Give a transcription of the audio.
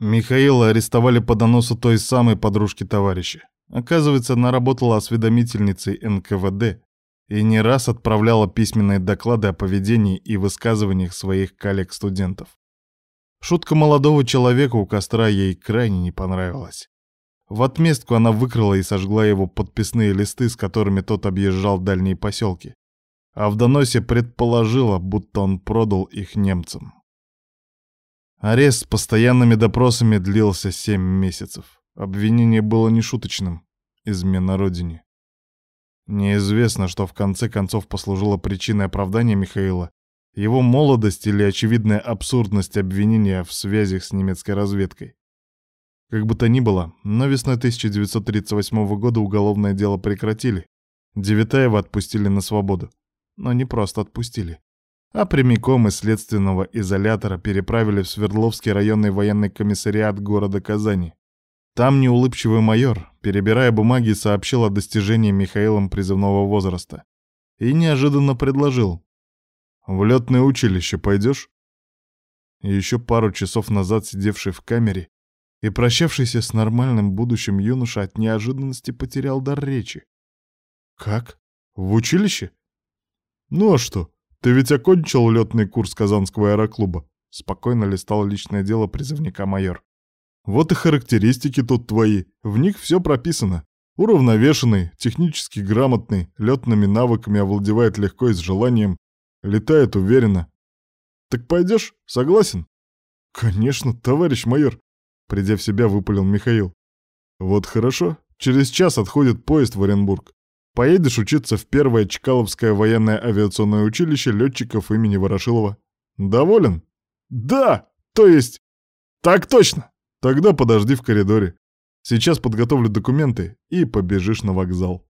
Михаила арестовали по доносу той самой подружки товарища. Оказывается, она работала осведомительницей НКВД и не раз отправляла письменные доклады о поведении и высказываниях своих коллег-студентов. Шутка молодого человека у костра ей крайне не понравилась. В отместку она выкрала и сожгла его подписные листы, с которыми тот объезжал дальние поселки. А в доносе предположила, будто он продал их немцам. Арест с постоянными допросами длился семь месяцев. Обвинение было нешуточным. Измена родине. Неизвестно, что в конце концов послужило причиной оправдания Михаила, его молодость или очевидная абсурдность обвинения в связях с немецкой разведкой. Как бы то ни было, но весной 1938 года уголовное дело прекратили. Девятаева отпустили на свободу. Но не просто отпустили, а прямиком из следственного изолятора переправили в Свердловский районный военный комиссариат города Казани. Там неулыбчивый майор, перебирая бумаги, сообщил о достижении Михаилом призывного возраста. И неожиданно предложил. «В летное училище пойдешь?» Еще пару часов назад сидевший в камере и прощавшийся с нормальным будущим юноша от неожиданности потерял дар речи. «Как? В училище?» «Ну а что, ты ведь окончил летный курс Казанского аэроклуба?» Спокойно листал личное дело призывника майор. Вот и характеристики тут твои, в них все прописано. Уравновешенный, технически грамотный, летными навыками овладевает легко и с желанием, летает уверенно. Так пойдешь? Согласен? Конечно, товарищ майор, придя в себя, выпалил Михаил. Вот хорошо, через час отходит поезд в Оренбург. Поедешь учиться в первое Чкаловское военное авиационное училище летчиков имени Ворошилова. Доволен? Да, то есть... Так точно! Тогда подожди в коридоре. Сейчас подготовлю документы и побежишь на вокзал.